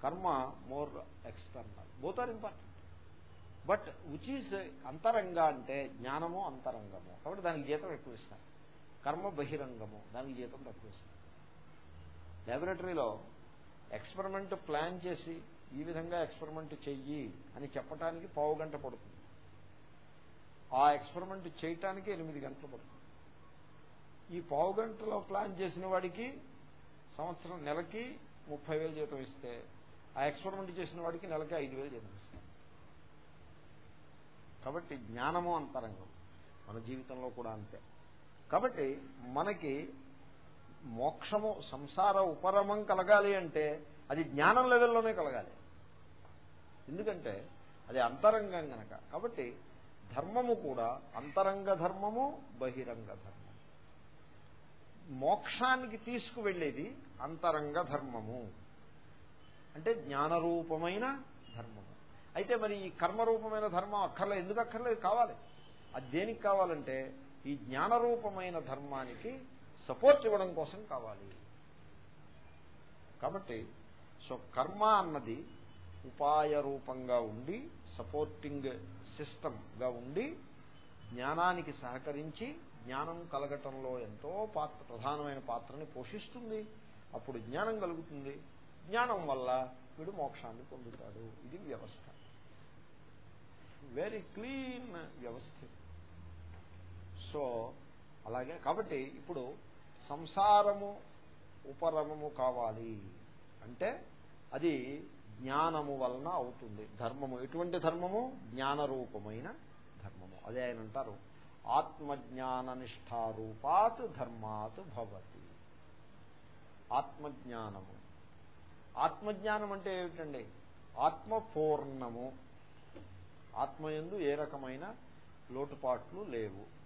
karma more external both are important but which is అంతరంగ అంటే జ్ఞానము అంతరంగము. కాబట్టి దానికి జీతం ఎక్కువ ఇస్తారు. కర్మ బహిరంగము దానికి జీతం తక్కువ ఇస్తారు. లాబొరేటరీలో ఎక్స్పెరిమెంట్ ప్లాన్ చేసి ఈ విధంగా ఎక్స్పెరిమెంట్ చెయ్యి అని చెప్పడానికి పావు గంట పడుతుంది. ఆ ఎక్స్పెరిమెంట్ చేయటానికి ఎనిమిది గంటలు పడుతుంది. ఈ పావు గంటలో ప్లాన్ చేసిన వాడికి సంవత్సరం నెలకి ముప్పై వేలు జీతం ఇస్తే ఆ ఎక్స్పెరిమెంట్ చేసిన వాడికి నెలకి ఐదు వేలు జీతం ఇస్తాం. కాబట్టి జ్ఞానము అంతరంగం మన జీవితంలో కూడా అంతే. కాబట్టి మనకి మోక్షము సంసార ఉపరమం కలగాలి అంటే అది జ్ఞానం లెవెల్లోనే కలగాలి. ఎందుకంటే అది అంతరంగం గనక. కాబట్టి ధర్మము కూడా అంతరంగ ధర్మము బహిరంగ ధర్మము. మోక్షానికి తీసుకువెళ్ళేది అంతరంగ ధర్మము. అంటే జ్ఞానరూపమైన ధర్మము. అయితే మరి ఈ కర్మరూపమైన ధర్మం అక్కర్లేదు. ఎందుకు అక్కర్లేదు? కావాలి. అది దేనికి కావాలంటే ఈ జ్ఞానరూపమైన ధర్మానికి సపోర్ట్ ఇవ్వడం కోసం కావాలి. కాబట్టి సో కర్మ అన్నది ఉపాయ రూపంగా ఉండి సపోర్టింగ్ సిస్టమ్గా ఉండి జ్ఞానానికి సహకరించి జ్ఞానం కలగటంలో ఎంతో పాత్ర ప్రధానమైన పాత్రని పోషిస్తుంది. అప్పుడు జ్ఞానం కలుగుతుంది. జ్ఞానం వల్ల వీడు మోక్షాన్ని పొందుతాడు. ఇది వ్యవస్థ. వెరీ క్లీన్ వ్యవస్థ. సో అలాగే కాబట్టి ఇప్పుడు సంసారము ఉపరమము కావాలి. అంటే అది జ్ఞానము వలన అవుతుంది. ధర్మము ఎటువంటి ధర్మము? జ్ఞానరూపమైన ధర్మము. అదే ఆయన అంటారు. ఆత్మజ్ఞాన నిష్టారూపాత్ ధర్మాత్ భవతి. ఆత్మజ్ఞానము. ఆత్మజ్ఞానం అంటే ఏమిటండి? ఆత్మ పూర్ణము ఆత్మయందు ఏ రకమైన లోటుపాట్లు లేవు.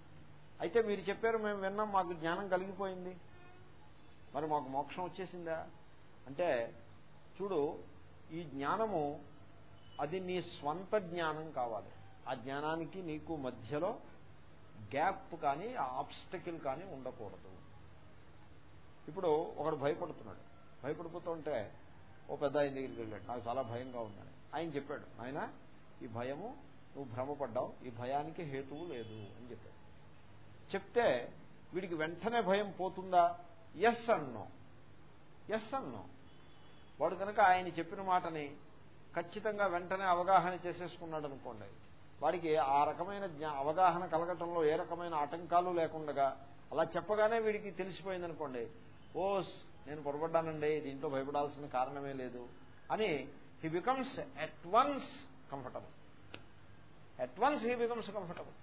అయితే మీరు చెప్పారు మేము విన్నాం మాకు జ్ఞానం కలిగిపోయింది. మరి మాకు మోక్షం వచ్చేసిందా? అంటే చూడు ఈ జ్ఞానము అది నీ స్వంత జ్ఞానం కావాలి. ఆ జ్ఞానానికి నీకు మధ్యలో గ్యాప్ కానీ ఆబ్స్టకిల్ కానీ ఉండకూడదు. ఇప్పుడు ఒకడు భయపడుతున్నాడు. భయపడిపోతుంటే ఓ పెద్ద ఆయన దగ్గరికి వెళ్ళాడు. నాకు చాలా భయంగా ఉందని. ఆయన చెప్పాడు ఆయన ఈ భయము నువ్వు భ్రమపడ్డావు. ఈ భయానికి హేతువు లేదు అని చెప్పాడు. చెప్తే వీడికి వెంటనే భయం పోతుందా? ఎస్ అన్నో ఎస్ అన్నో వాడు కనుక ఆయన చెప్పిన మాటని ఖచ్చితంగా వెంటనే అవగాహన చేసేసుకున్నాడు అనుకోండి వాడికి ఆ రకమైన అవగాహన కలగటంలో ఏ రకమైన ఆటంకాలు లేకుండా అలా చెప్పగానే వీడికి తెలిసిపోయింది అనుకోండి ఓస్ నేను పొరపడ్డానండి దీంట్లో భయపడాల్సిన కారణమే లేదు అని he becomes at once comfortable at once he becomes comfortable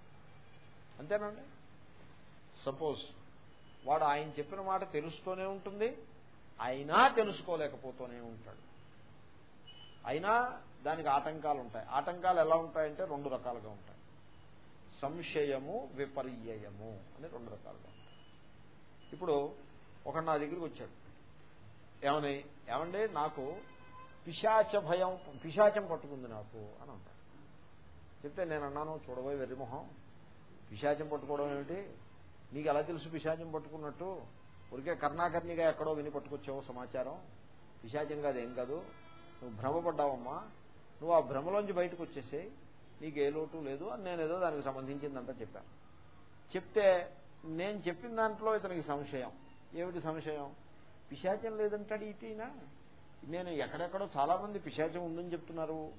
అంతేనండి? సపోజ్ వాడు ఆయన చెప్పిన మాట తెలుస్తూనే ఉంటుంది అయినా తెలుసుకోలేకపోతూనే ఉంటాడు. అయినా దానికి ఆటంకాలు ఉంటాయి. ఆటంకాలు ఎలా ఉంటాయంటే రెండు రకాలుగా ఉంటాయి. సంశయము విపర్యయము అని రెండు రకాలుగా ఉంటాయి. ఇప్పుడు ఒక నా దగ్గరికి వచ్చాడు. ఏమని? ఏమండి నాకు పిశాచ భయం పిశాచం పట్టుకుంది నాకు అని అంటాడు. చెప్తే నేను అన్నాను చూడబోయే వెర్రిమొహం పిశాచం పట్టుకోవడం ఏమిటి? నీకు ఎలా తెలుసు పిశాచం పట్టుకున్నట్టు? ఊరికే కర్ణాకర్ణిగా ఎక్కడో విని పట్టుకొచ్చావు సమాచారం. పిశాచం అదేం కాదు. నువ్వు భ్రమపడ్డావమ్మా. నువ్వు ఆ భ్రమలోంచి బయటకు వచ్చేసే నీకు ఏ లోటు లేదు అని నేను ఏదో దానికి సంబంధించిందంతా చెప్పాను చెప్తే నేను చెప్పిన దాంట్లో ఇతనికి సంశయం. ఏమిటి సంశయం? పిశాచం లేదంటాడు ఇటీనా నేను ఎక్కడెక్కడో చాలా మంది పిశాచం ఉందని చెప్తున్నారు.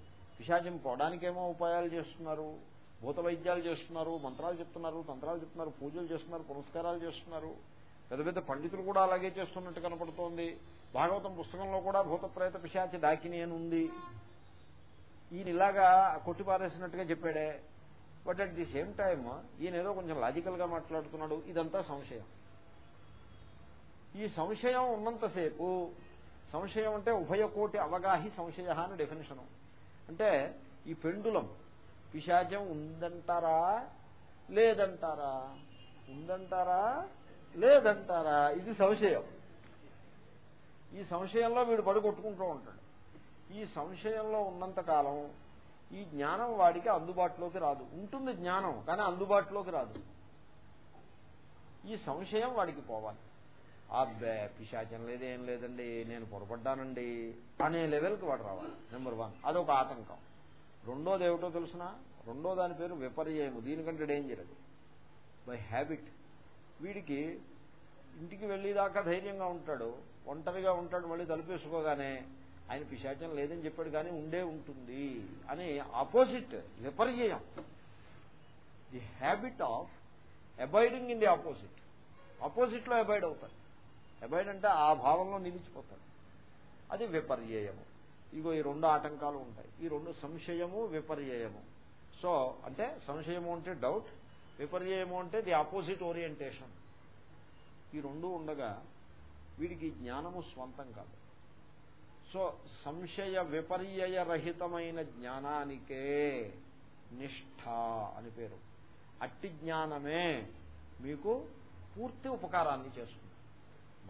పిశాచం పోవడానికేమో ఉపాయాలు చేస్తున్నారు. భూత వైద్యాలు చేస్తున్నారు మంత్రాలు చెప్తున్నారు తంత్రాలు చెప్తున్నారు పూజలు చేస్తున్నారు పురస్కారాలు చేస్తున్నారు. పెద్ద పెద్ద పండితులు కూడా అలాగే చేస్తున్నట్టు కనపడుతోంది. భాగవతం పుస్తకంలో కూడా భూత ప్రేత పిశాచి దాకిని అని ఉంది. ఈయన ఇలాగా కొట్టిపారేసినట్టుగా చెప్పాడే. But at the same time ఈయన ఏదో కొంచెం లాజికల్గా మాట్లాడుతున్నాడు. ఇదంతా సంశయం. ఈ సంశయం ఉన్నంతసేపు సంశయం అంటే ఉభయకోటి అవగాహి సంశయ అని డెఫినేషను అంటే ఈ పెండులం పిశాచం ఉందంటారా? లేదంటారా? ఉందంటారా? లేదంటారా? ఇది సంశయం. ఈ సంశయంలో వీడు పడుకొట్టుకుంటూ ఉంటాడు. ఈ సంశయంలో ఉన్నంత కాలం ఈ జ్ఞానం వాడికి అందుబాటులోకి రాదు. ఉంటుంది జ్ఞానం కానీ అందుబాటులోకి రాదు. ఈ సంశయం వాడికి పోవాలి. అబ్బే పిశాచం లేదేం లేదండి నేను పొరపడ్డానండి అనే లెవెల్కి వాడు రావాలి. Number one. అదొక ఆటంకం. రెండోది ఏమిటో తెలిసిన? రెండో దాని పేరు విపర్యము దీనికంటే డేంజర్ అది. బై హ్యాబిట్ వీడికి ఇంటికి వెళ్ళేదాకా ధైర్యంగా ఉంటాడు. ఒంటరిగా ఉంటాడు మళ్ళీ తలుపేసుకోగానే ఆయన పిశాచం లేదని చెప్పాడు కానీ ఉండే ఉంటుంది అని opposite విపర్యయం. The habit of avoiding in the opposite ఆపోజిట్లో అబాయిడ్ అవుతాడు. అబాయిడ్ అంటే ఆ భావంలో నిలిచిపోతాడు. అది విపర్యయము. ఇగో ఈ రెండు ఆటంకాలు ఉంటాయి. ఈ రెండు సంశయము విపర్యయము. సో అంటే సంశయము అంటే డౌట్ విపర్యయము అంటే ది ఆపోజిట్ ఓరియంటేషన్ ఈ రెండు ఉండగా వీడికి జ్ఞానము స్వంతం కాదు. సో సంశయ విపర్యయ రహితమైన జ్ఞానానికే నిష్ఠ అని పేరు. అట్టి జ్ఞానమే మీకు పూర్తి ఉపకారాన్ని చేస్తుంది.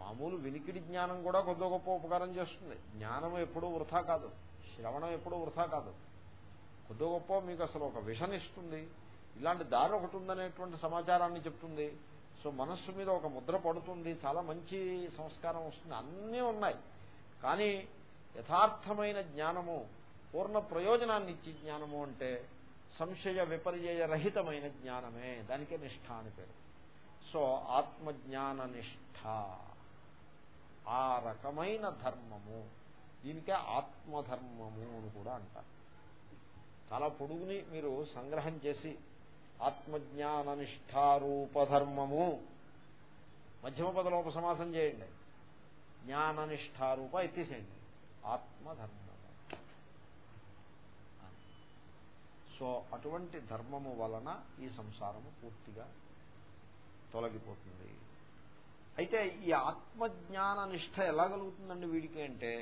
మామూలు వినికిడి జ్ఞానం కూడా కొద్ది గొప్ప ఉపకారం చేస్తుంది. జ్ఞానం ఎప్పుడూ వృథా కాదు. శ్రవణం ఎప్పుడూ వృథా కాదు. కొద్ది గొప్ప మీకు అసలు ఒక విషన్ ఇస్తుంది. ఇలాంటి దారి ఒకటి ఉందనేటువంటి సమాచారాన్ని చెప్తుంది. సో మనస్సు మీద ఒక ముద్ర పడుతుంది. చాలా మంచి సంస్కారం వస్తుంది. అన్నీ ఉన్నాయి. కానీ యథార్థమైన జ్ఞానము పూర్ణ ప్రయోజనాన్ని ఇచ్చే జ్ఞానము అంటే సంశయ విపర్యయ రహితమైన జ్ఞానమే. దానికే నిష్ఠ అని పేరు. సో ఆత్మజ్ఞాన నిష్ఠ ఆ రకమైన ధర్మము. దీనికే ఆత్మధర్మము అని కూడా అంటారు. చాలా పొడుగుని మీరు సంగ్రహం చేసి ఆత్మజ్ఞాన నిష్ఠారూపధర్మము మధ్యమ పదలోప సమాసం చేయండి. జ్ఞాననిష్టారూప ఎత్తేసేయండి. ఆత్మధర్మము. సో అటువంటి ధర్మము వలన ఈ సంసారము పూర్తిగా తొలగిపోతుంది. అయితే ఈ ఆత్మజ్ఞాన నిష్ఠ ఎలా కలుగుతుందండి వీడికి అంటే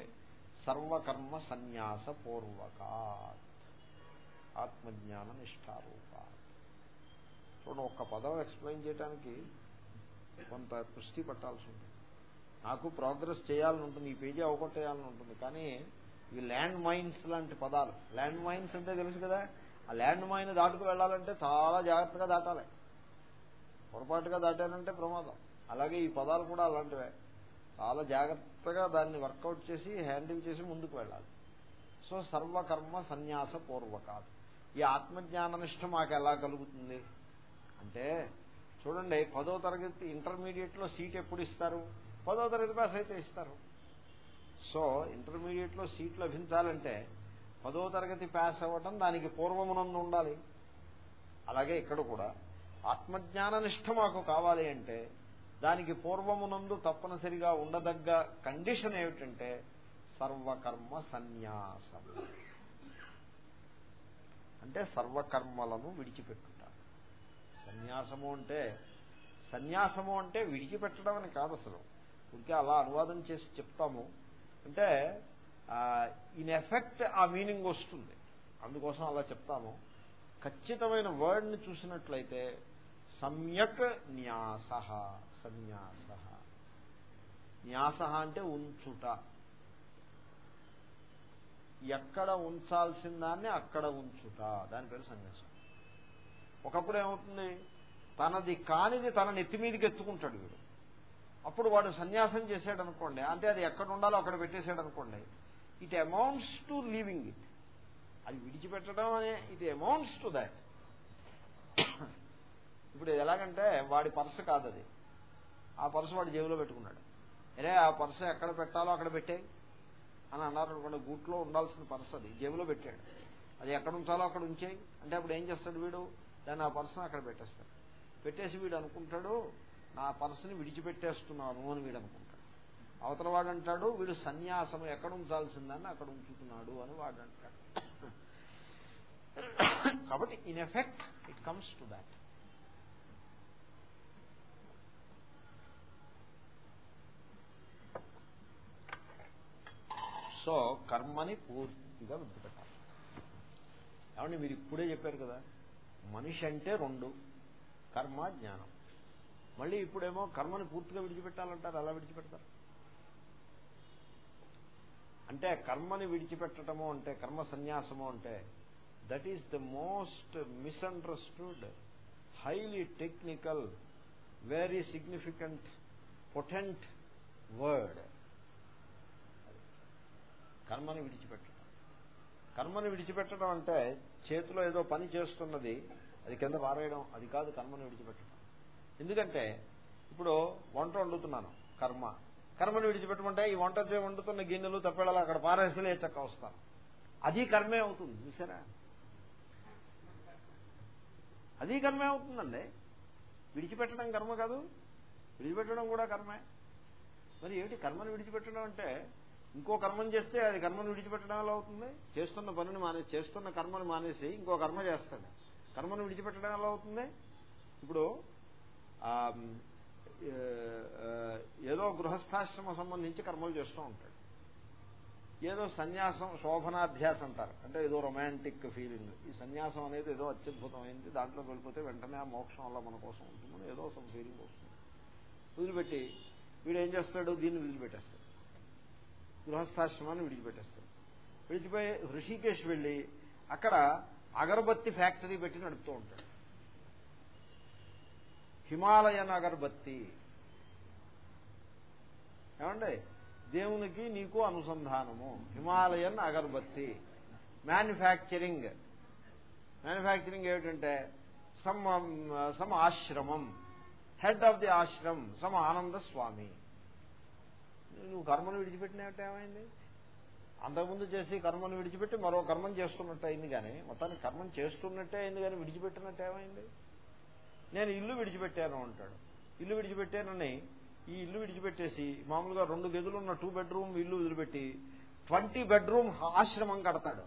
సర్వకర్మ సన్యాస పూర్వక ఆత్మజ్ఞాన నిష్టారూప చూడండి ఒక్క పదం ఎక్స్ప్లెయిన్ చేయడానికి కొంత దృష్టి పట్టాల్సి ఉంటుంది నాకు ప్రోగ్రెస్ చేయాలని ఉంటుంది ఈ పేజీ అవగొట్టేయాలని ఉంటుంది కానీ ఇవి ల్యాండ్ మైన్స్ లాంటి పదాలు ల్యాండ్ మైన్స్ అంటే తెలుసు కదా ఆ ల్యాండ్ మైన్ దాటుకు వెళ్ళాలంటే చాలా జాగ్రత్తగా దాటాలి. పొరపాటుగా దాటానంటే ప్రమాదం. అలాగే ఈ పదాలు కూడా అలాంటివే. చాలా జాగ్రత్తగా దాన్ని వర్కౌట్ చేసి హ్యాండిల్ చేసి ముందుకు వెళ్ళాలి. సో సర్వకర్మ సన్యాస పూర్వకాలు. ఈ ఆత్మజ్ఞాననిష్ట మాకు ఎలా కలుగుతుంది? అంటే చూడండి పదో తరగతి ఇంటర్మీడియట్లో సీట్ ఎప్పుడు ఇస్తారు? పదో తరగతి పాస్ అయితే ఇస్తారు. సో ఇంటర్మీడియట్లో సీట్ లభించాలంటే పదో తరగతి పాస్ అవ్వటం దానికి పూర్వమునందు ఉండాలి. అలాగే ఇక్కడ కూడా ఆత్మజ్ఞాన నిష్ట మాకు కావాలి అంటే దానికి పూర్వమునందు తప్పనిసరిగా ఉండదగ్గ కండిషన్ ఏమిటంటే సర్వకర్మ సన్యాసం. అంటే సర్వకర్మలను విడిచిపెట్టుట. సన్యాసము అంటే సన్యాసము అంటే విడిచిపెట్టడం అని కాదు అసలు. ఇంకే అలా అనువాదం చేసి చెప్తాము. అంటే ఇన్ ఎఫెక్ట్ ఆ మీనింగ్ వస్తుంది. అందుకోసం అలా చెప్తాము. ఖచ్చితమైన వర్డ్ని చూసినట్లయితే సమ్యక్ న్యాస. సన్యాస న్యాస అంటే ఉంచుట. ఎక్కడ ఉంచాల్సిన దాన్ని అక్కడ ఉంచుట. దాని పేరు సన్యాసం. ఒకప్పుడు ఏమవుతుంది? తనది కానిది తన నెత్తి మీదకి ఎత్తుకుంటాడు వీడు. అప్పుడు వాడు సన్యాసం చేశాడు అనుకోండి అంటే అది ఎక్కడ ఉండాలో అక్కడ పెట్టేశాడు అనుకోండి it amounts to leaving it అది విడిచిపెట్టడం అనే ఇట్ అమౌంట్స్ టు దాట్ ఇప్పుడు ఎలాగంటే వాడి పర్సు కాదు అది ఆ పర్సు వాడు జేబులో పెట్టుకున్నాడు. అరే ఆ పర్సు ఎక్కడ పెట్టాలో అక్కడ పెట్టే అని అన్నారు అనుకోండి గూట్లో ఉండాల్సిన పర్సు అది జేబులో పెట్టాడు. అది ఎక్కడ ఉంచాలో అక్కడ ఉంచేయి. అంటే అప్పుడు ఏం చేస్తాడు వీడు? దాన్ని ఆ పర్సును అక్కడ పెట్టేస్తాడు. పెట్టేసి వీడు అనుకుంటాడు నా పర్సుని విడిచిపెట్టేస్తున్నాను అని వీడు అనుకుంటాడు. అవతల వాడు అంటాడు వీడు సన్యాసం ఎక్కడ ఉంచాల్సిందని అక్కడ ఉంచుతున్నాడు అని వాడు అంటాడు. కాబట్టి in effect it comes to that so కర్మని పూర్తిగా విడిచిపెట్టాలి. ఏమంటే మీరు ఇప్పుడే చెప్పారు కదా మనిషి అంటే రెండు కర్మ జ్ఞానం. మళ్ళీ ఇప్పుడేమో కర్మని పూర్తిగా విడిచిపెట్టాలంటారు అలా విడిచిపెడతారు. అంటే కర్మని విడిచిపెట్టడము అంటే కర్మ సన్యాసము అంటే that is the most misunderstood highly technical very significant potent word కర్మని విడిచిపెట్టడం. కర్మని విడిచిపెట్టడం అంటే చేతిలో ఏదో పని చేస్తున్నది అది కింద పారేయడం అది కాదు కర్మని విడిచిపెట్టడం. ఎందుకంటే ఇప్పుడు వంట వండుతున్నాను కర్మ. కర్మను విడిచిపెట్టమంటే ఈ వంట వండుతున్న గిన్నెలు తప్పేళాలు అక్కడ పారేసుకునే చక్క వస్తాను. అది కర్మే అవుతుంది చూసారా? అది కర్మే అవుతుందండి. విడిచిపెట్టడం కర్మ కాదు విడిచిపెట్టడం కూడా కర్మే. మరి ఏమిటి కర్మను విడిచిపెట్టడం అంటే ఇంకో కర్మం చేస్తే అది కర్మను విడిచిపెట్టడం ఎలా అవుతుంది? చేస్తున్న పనిని మానేసి చేస్తున్న కర్మను మానేసి ఇంకో కర్మ చేస్తాడు. కర్మను విడిచిపెట్టడం ఎలా అవుతుంది? ఇప్పుడు ఏదో గృహస్థాశ్రమ సంబంధించి కర్మలు చేస్తూ ఉంటాడు. ఏదో సన్యాసం శోభనాధ్యాసం అంటారు. అంటే ఏదో రొమాంటిక్ ఫీలింగ్. ఈ సన్యాసం అనేది ఏదో అత్యద్భుతమైంది. దాంట్లో వెళ్ళిపోతే వెంటనే ఆ మోక్షం వల్ల మన కోసం ఉంటుందని ఏదో సమ్ ఫీలింగ్ వస్తుంది. వదిలిపెట్టి వీడు ఏం చేస్తాడు? దీన్ని వదిలిపెట్టేస్తాడు. గృహస్థాశ్రమాన్ని విడిచిపెట్టేస్తాడు విడిచిపోయి ఋషికేశ్ వెళ్ళి అక్కడ అగరబత్తి ఫ్యాక్టరీ పెట్టి నడుపుతూ ఉంటాడు. హిమాలయన్ అగరబత్తి ఏమండి? దేవునికి నీకు అనుసంధానము. హిమాలయన్ అగరబత్తి. మ్యానుఫ్యాక్చరింగ్. మ్యానుఫ్యాక్చరింగ్ ఏమిటంటే సమ్ సమ్ ఆశ్రమం. Head of the ashram. Some Ananda Swami. నువ్వు కర్మను విడిచిపెట్టినట్టు ఏమైంది? అంతకుముందు చేసి కర్మను విడిచిపెట్టి మరో కర్మం చేస్తున్నట్టు అయింది కానీ మొత్తానికి కర్మం చేస్తున్నట్టే అయింది కానీ విడిచిపెట్టినట్టు ఏమైంది? నేను ఇల్లు విడిచిపెట్టాను అంటాడు. ఇల్లు విడిచిపెట్టానని ఈ ఇల్లు విడిచిపెట్టేసి మామూలుగా రెండు గదులు ఉన్న టూ బెడ్రూమ్ ఇల్లు వదిలిపెట్టి ట్వంటీ బెడ్రూమ్ ఆశ్రమం కడతాడు.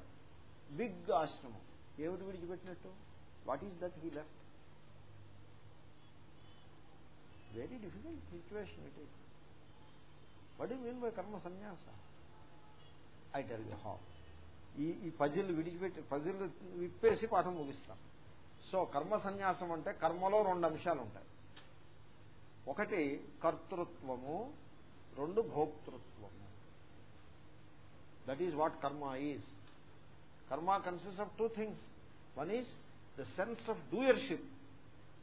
బిగ్ ఆశ్రమం. ఏమిటి విడిచిపెట్టినట్టు? What is that he left very difficult situation it is what mean by karma sanyasa I tell you how ఈ ఈ పజిల్ విడిచిపెట్టి పజిల్ విప్పేసి పాఠం ముగిస్తాం. సో కర్మ సన్యాసం అంటే కర్మలో రెండు అంశాలు ఉంటాయి. ఒకటి కర్తృత్వము రెండు భోక్తృత్వము. That is what karma is karma consist of two things one is the sense of doership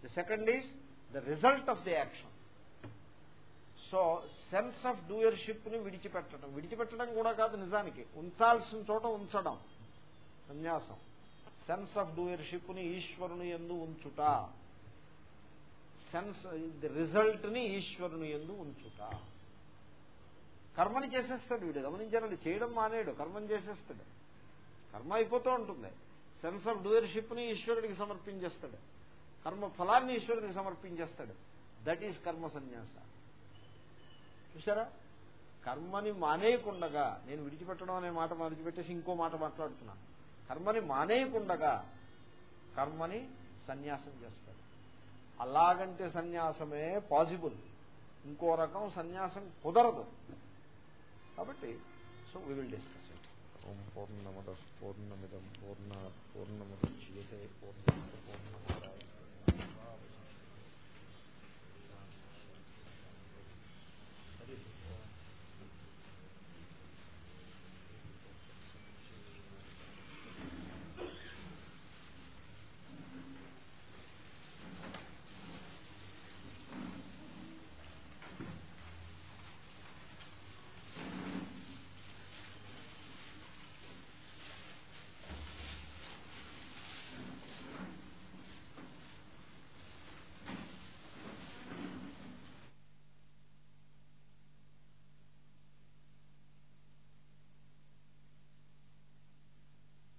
the second is the result of the action so sense of డూయర్షిప్ని విడిచిపెట్టడం. విడిచిపెట్టడం కూడా కాదు నిజానికి. ఉంచాల్సిన చోట ఉంచడం. సన్యాసం. సెన్స్ ఆఫ్ డూయర్షిప్ని ఈశ్వరుని ఎందు ఉంచుట. సెన్స్ రిజల్ట్ని ఈశ్వరుని ఎందు ఉంచుట. కర్మని చేసేస్తాడు వీడు. గమనించారండి? చేయడం మానేడు. కర్మని చేసేస్తాడు. కర్మ అయిపోతూ ఉంటుంది. సెన్స్ ఆఫ్ డూయర్షిప్ని ఈశ్వరుడికి సమర్పించేస్తాడు. కర్మ ఫలాన్ని ఈశ్వరుడికి సమర్పించేస్తాడు. దట్ ఈస్ కర్మ సన్యాస. చూసారా కర్మని మానేయకుండగా నేను విడిచిపెట్టడం అనే మాట విడిచిపెట్టేసి ఇంకో మాట మాట్లాడుతున్నాను. కర్మని మానేయకుండగా కర్మని సన్యాసం చేస్తాడు అలాగంటే సన్యాసమే పాసిబుల్ ఇంకో రకం సన్యాసం కుదరదు. కాబట్టి so we will discuss it ఓం పూర్ణమద పూర్ణమిదం పూర్ణ పూర్ణముద